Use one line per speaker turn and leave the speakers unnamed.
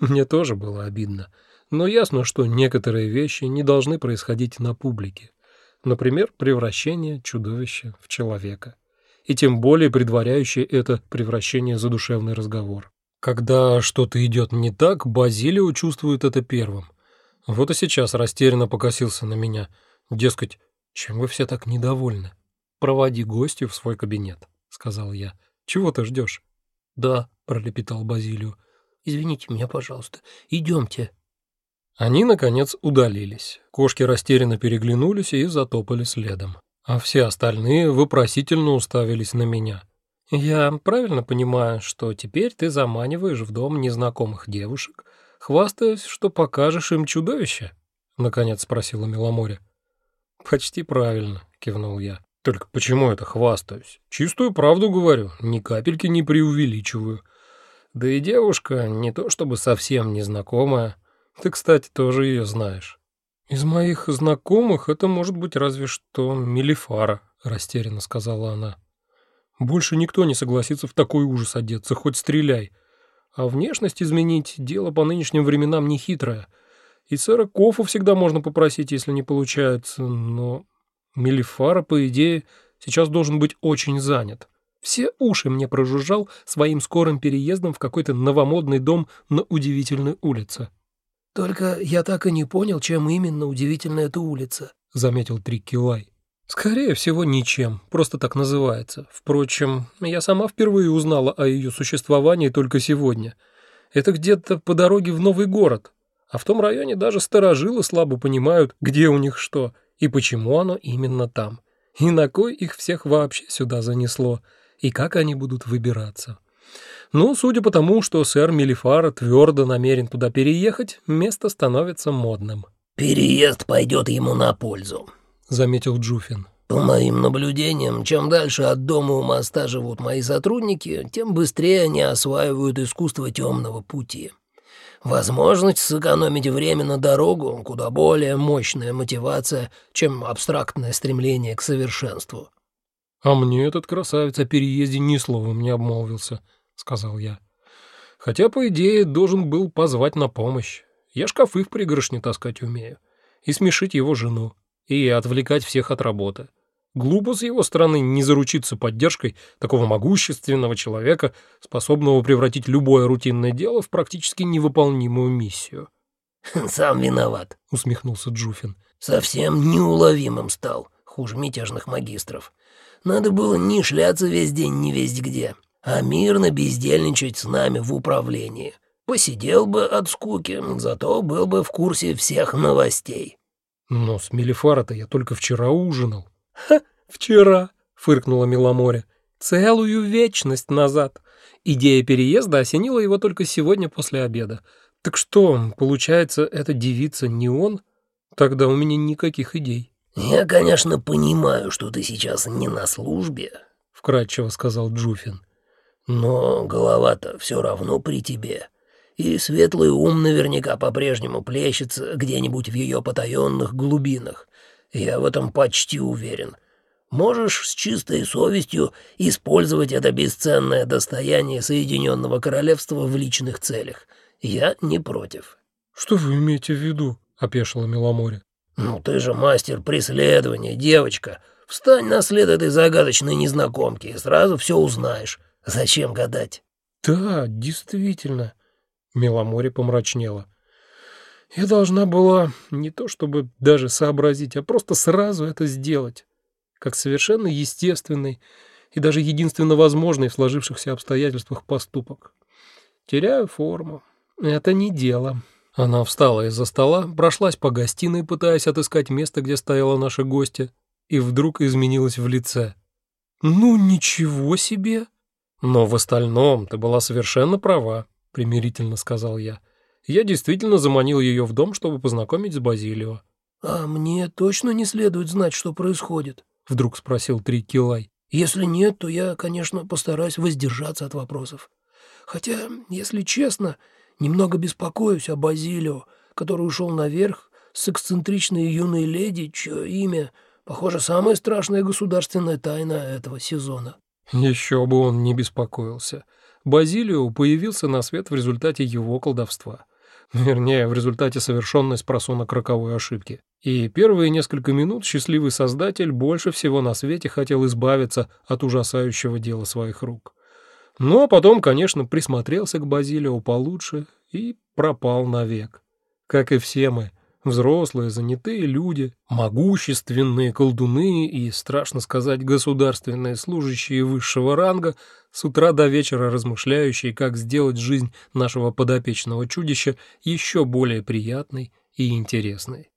Мне тоже было обидно. Но ясно, что некоторые вещи не должны происходить на публике. Например, превращение чудовища в человека. И тем более предваряющее это превращение задушевный разговор. Когда что-то идет не так, Базилио чувствует это первым. Вот и сейчас растерянно покосился на меня. Дескать, чем вы все так недовольны? Проводи гостю в свой кабинет, сказал я. Чего ты ждешь? Да, пролепетал Базилио. Извините меня, пожалуйста. Идемте. Они, наконец, удалились. Кошки растерянно переглянулись и затопали следом. А все остальные вопросительно уставились на меня. «Я правильно понимаю, что теперь ты заманиваешь в дом незнакомых девушек, хвастаясь, что покажешь им чудовище?» — наконец спросила Миломоре. «Почти правильно», — кивнул я. «Только почему это хвастаюсь? Чистую правду говорю, ни капельки не преувеличиваю. Да и девушка не то чтобы совсем незнакомая, ты, кстати, тоже ее знаешь. Из моих знакомых это может быть разве что Мелифара, растерянно сказала она. Больше никто не согласится в такой ужас одеться, хоть стреляй. А внешность изменить дело по нынешним временам не хитрое. И сэра Кофу всегда можно попросить, если не получается, но Мелифара, по идее, сейчас должен быть очень занят. Все уши мне прожужжал своим скорым переездом в какой-то новомодный дом на удивительной улице.
«Только я так и не понял, чем именно удивительна эта улица», — заметил Трикки Лай.
«Скорее всего, ничем, просто так называется. Впрочем, я сама впервые узнала о ее существовании только сегодня. Это где-то по дороге в новый город, а в том районе даже старожилы слабо понимают, где у них что и почему оно именно там, и на кой их всех вообще сюда занесло, и как они будут выбираться». Ну, судя по тому, что сэр Мелифар твердо намерен туда переехать, место становится модным.
«Переезд пойдет ему на пользу», — заметил Джуфин. «По моим наблюдениям, чем дальше от дома у моста живут мои сотрудники, тем быстрее они осваивают искусство темного пути. Возможность сэкономить время на дорогу — куда более мощная мотивация, чем абстрактное стремление к совершенству».
«А мне этот красавец о переезде ни словом не обмолвился», сказал я. Хотя, по идее, должен был позвать на помощь. Я шкафы в пригоршне таскать умею. И смешить его жену. И отвлекать всех от работы. Глупо с его стороны не заручиться поддержкой такого могущественного человека, способного превратить любое рутинное дело в практически невыполнимую миссию.
«Сам виноват», — усмехнулся Джуфин. «Совсем неуловимым стал, хуже мятежных магистров. Надо было не шляться весь день не весть где, а мирно бездельничать с нами в управлении. Посидел бы от скуки, зато был бы в курсе всех новостей».
«Но с Мелифара-то я только вчера ужинал». «Ха, вчера!» — фыркнула Миломоре. «Целую вечность назад. Идея переезда осенила его только сегодня после обеда. Так что, получается, эта девица не он? Тогда у меня никаких идей».
«Я, конечно, понимаю, что ты сейчас не на службе», — вкратчиво сказал Джуфин. Но голова-то все равно при тебе. И светлый ум наверняка по-прежнему плещется где-нибудь в ее потаенных глубинах. Я в этом почти уверен. Можешь с чистой совестью использовать это бесценное достояние Соединенного Королевства в личных целях. Я не против».
«Что вы имеете в виду?» — опешила Меломоре.
«Ну ты же мастер преследования, девочка. Встань на след этой загадочной незнакомки и сразу все узнаешь. Зачем гадать?
Да, действительно. Меломоре помрачнела. Я должна была не то чтобы даже сообразить, а просто сразу это сделать, как совершенно естественный и даже единственно возможный в сложившихся обстоятельствах поступок. Теряю форму. Это не дело. Она встала из-за стола, прошлась по гостиной, пытаясь отыскать место, где стояла наша гостья, и вдруг изменилась в лице. «Ну, ничего себе!» «Но в остальном ты была совершенно права», — примирительно сказал я. «Я действительно заманил ее в дом, чтобы познакомить с Базилио».
«А мне точно не следует знать, что происходит?»
— вдруг спросил Трикилай.
«Если нет, то я, конечно, постараюсь воздержаться от вопросов. Хотя, если честно, немного беспокоюсь о Базилио, который ушел наверх с эксцентричной юной леди, чье имя, похоже, самая страшная государственная тайна этого сезона».
Еще бы он не беспокоился. Базилио появился на свет в результате его колдовства. Вернее, в результате совершенной с просонок роковой ошибки. И первые несколько минут счастливый создатель больше всего на свете хотел избавиться от ужасающего дела своих рук. Но потом, конечно, присмотрелся к Базилио получше и пропал навек. Как и все мы, взрослые, занятые люди, могущественные колдуны и, страшно сказать, государственные служащие высшего ранга, с утра до вечера размышляющие, как сделать жизнь нашего подопечного чудища еще более приятной и интересной.